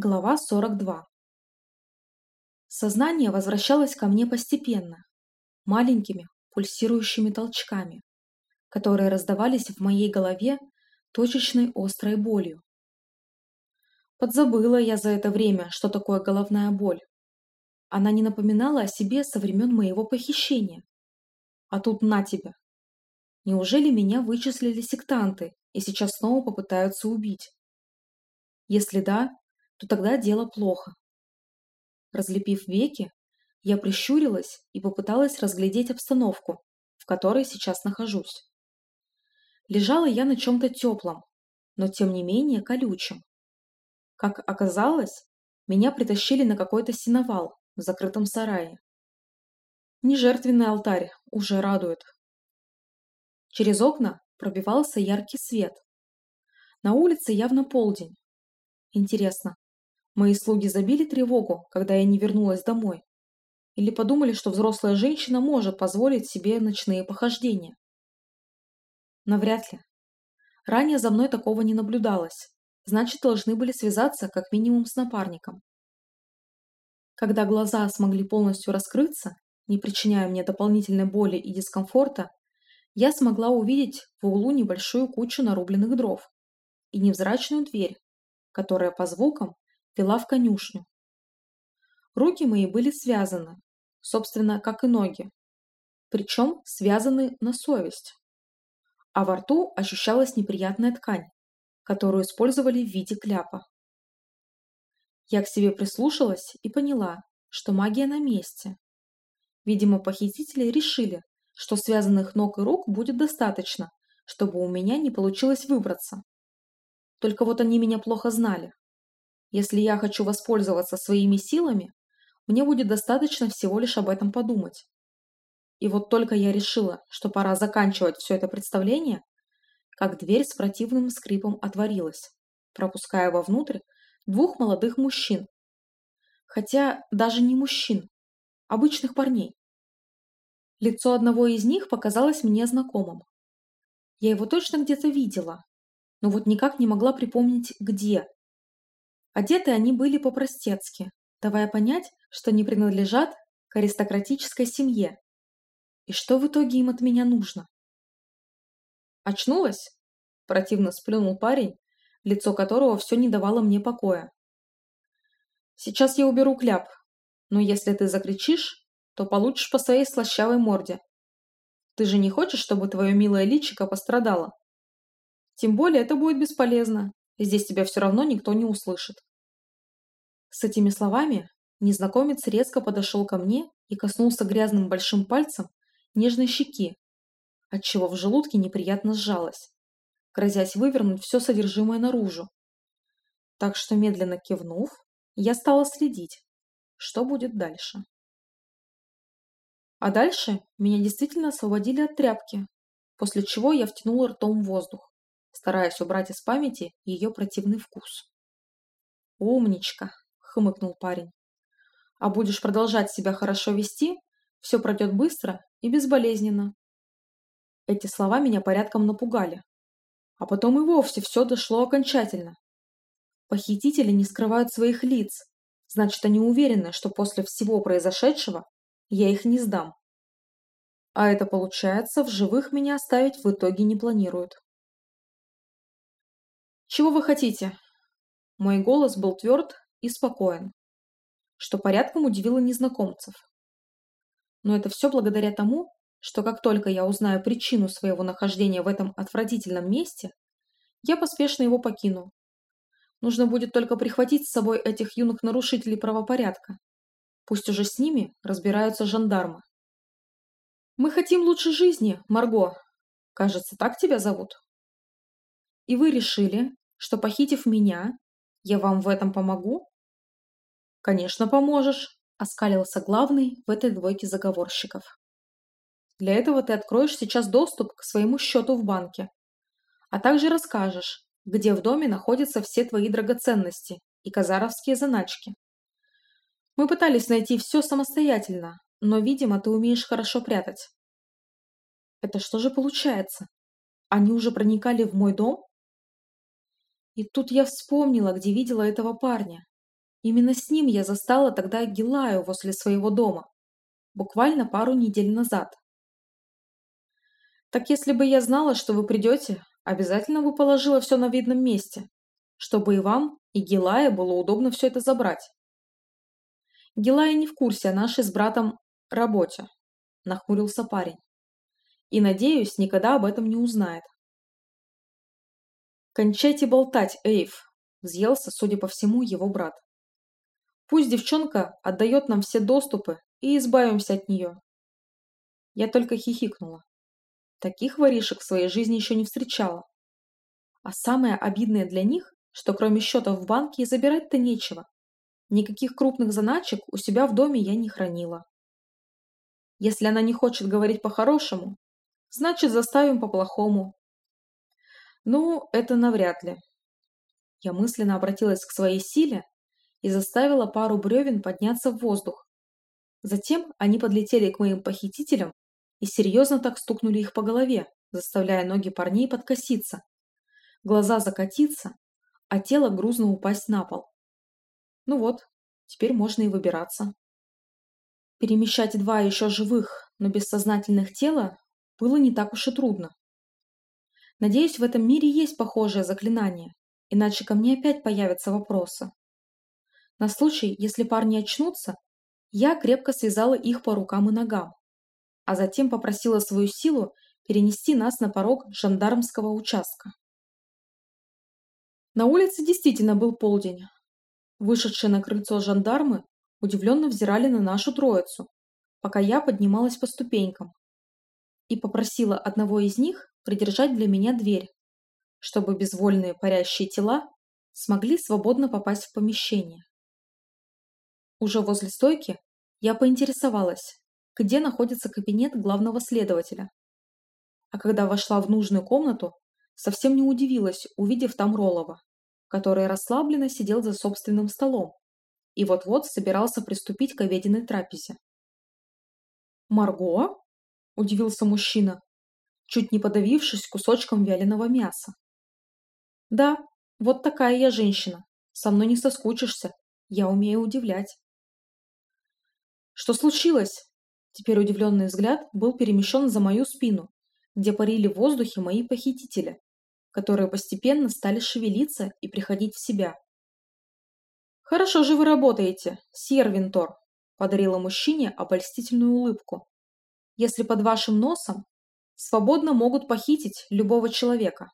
Глава 42 Сознание возвращалось ко мне постепенно, маленькими пульсирующими толчками, которые раздавались в моей голове точечной острой болью. Подзабыла я за это время, что такое головная боль. Она не напоминала о себе со времен моего похищения. А тут на тебя. Неужели меня вычислили сектанты и сейчас снова попытаются убить? Если да, то тогда дело плохо. Разлепив веки, я прищурилась и попыталась разглядеть обстановку, в которой сейчас нахожусь. Лежала я на чем-то теплом, но тем не менее колючем. Как оказалось, меня притащили на какой-то сеновал в закрытом сарае. Не жертвенный алтарь, уже радует. Через окна пробивался яркий свет. На улице явно полдень. Интересно, Мои слуги забили тревогу, когда я не вернулась домой. Или подумали, что взрослая женщина может позволить себе ночные похождения. Навряд ли. Ранее за мной такого не наблюдалось. Значит, должны были связаться как минимум с напарником. Когда глаза смогли полностью раскрыться, не причиняя мне дополнительной боли и дискомфорта, я смогла увидеть в углу небольшую кучу нарубленных дров и невзрачную дверь, которая по звукам вела в конюшню. Руки мои были связаны, собственно, как и ноги, причем связаны на совесть. А во рту ощущалась неприятная ткань, которую использовали в виде кляпа. Я к себе прислушалась и поняла, что магия на месте. Видимо, похитители решили, что связанных ног и рук будет достаточно, чтобы у меня не получилось выбраться. Только вот они меня плохо знали. Если я хочу воспользоваться своими силами, мне будет достаточно всего лишь об этом подумать. И вот только я решила, что пора заканчивать все это представление, как дверь с противным скрипом отворилась, пропуская вовнутрь двух молодых мужчин. Хотя даже не мужчин, обычных парней. Лицо одного из них показалось мне знакомым. Я его точно где-то видела, но вот никак не могла припомнить, где. Одеты они были по-простецки, давая понять, что не принадлежат к аристократической семье. И что в итоге им от меня нужно? «Очнулась?» – противно сплюнул парень, лицо которого все не давало мне покоя. «Сейчас я уберу кляп, но если ты закричишь, то получишь по своей слащавой морде. Ты же не хочешь, чтобы твое милое личико пострадало? Тем более это будет бесполезно, здесь тебя все равно никто не услышит. С этими словами незнакомец резко подошел ко мне и коснулся грязным большим пальцем нежной щеки, отчего в желудке неприятно сжалось, грозясь вывернуть все содержимое наружу. Так что, медленно кивнув, я стала следить, что будет дальше. А дальше меня действительно освободили от тряпки, после чего я втянула ртом воздух, стараясь убрать из памяти ее противный вкус. «Умничка!» Хмыкнул парень. А будешь продолжать себя хорошо вести, все пройдет быстро и безболезненно. Эти слова меня порядком напугали. А потом и вовсе все дошло окончательно. Похитители не скрывают своих лиц, значит, они уверены, что после всего произошедшего я их не сдам. А это получается, в живых меня оставить в итоге не планируют. «Чего вы хотите?» Мой голос был тверд и спокоен, что порядком удивило незнакомцев. Но это все благодаря тому, что как только я узнаю причину своего нахождения в этом отвратительном месте, я поспешно его покину. Нужно будет только прихватить с собой этих юных нарушителей правопорядка. Пусть уже с ними разбираются жандармы. Мы хотим лучшей жизни, Марго. Кажется, так тебя зовут. И вы решили, что похитив меня, я вам в этом помогу? «Конечно поможешь», – оскалился главный в этой двойке заговорщиков. «Для этого ты откроешь сейчас доступ к своему счету в банке, а также расскажешь, где в доме находятся все твои драгоценности и казаровские заначки. Мы пытались найти все самостоятельно, но, видимо, ты умеешь хорошо прятать». «Это что же получается? Они уже проникали в мой дом?» И тут я вспомнила, где видела этого парня. Именно с ним я застала тогда Гилаю возле своего дома, буквально пару недель назад. Так если бы я знала, что вы придете, обязательно бы положила все на видном месте, чтобы и вам, и Гилае было удобно все это забрать. Гилая не в курсе о нашей с братом работе, нахмурился парень. И, надеюсь, никогда об этом не узнает. «Кончайте болтать, Эйв!» – взъелся, судя по всему, его брат. «Пусть девчонка отдает нам все доступы и избавимся от нее». Я только хихикнула. Таких воришек в своей жизни еще не встречала. А самое обидное для них, что кроме счетов в банке забирать-то нечего. Никаких крупных заначек у себя в доме я не хранила. Если она не хочет говорить по-хорошему, значит заставим по-плохому. Ну, это навряд ли. Я мысленно обратилась к своей силе и заставила пару бревен подняться в воздух. Затем они подлетели к моим похитителям и серьезно так стукнули их по голове, заставляя ноги парней подкоситься, глаза закатиться, а тело грузно упасть на пол. Ну вот, теперь можно и выбираться. Перемещать два еще живых, но бессознательных тела было не так уж и трудно. Надеюсь, в этом мире есть похожее заклинание, иначе ко мне опять появятся вопросы. На случай, если парни очнутся, я крепко связала их по рукам и ногам, а затем попросила свою силу перенести нас на порог жандармского участка. На улице действительно был полдень. Вышедшие на крыльцо жандармы удивленно взирали на нашу троицу, пока я поднималась по ступенькам, и попросила одного из них придержать для меня дверь, чтобы безвольные парящие тела смогли свободно попасть в помещение. Уже возле стойки я поинтересовалась, где находится кабинет главного следователя. А когда вошла в нужную комнату, совсем не удивилась, увидев там Ролова, который расслабленно сидел за собственным столом и вот-вот собирался приступить к обеденной трапезе. «Марго?» – удивился мужчина, чуть не подавившись кусочком вяленого мяса. «Да, вот такая я женщина. Со мной не соскучишься. Я умею удивлять». «Что случилось?» Теперь удивленный взгляд был перемещен за мою спину, где парили в воздухе мои похитители, которые постепенно стали шевелиться и приходить в себя. «Хорошо же вы работаете, сьер Винтор», – подарила мужчине обольстительную улыбку. «Если под вашим носом свободно могут похитить любого человека».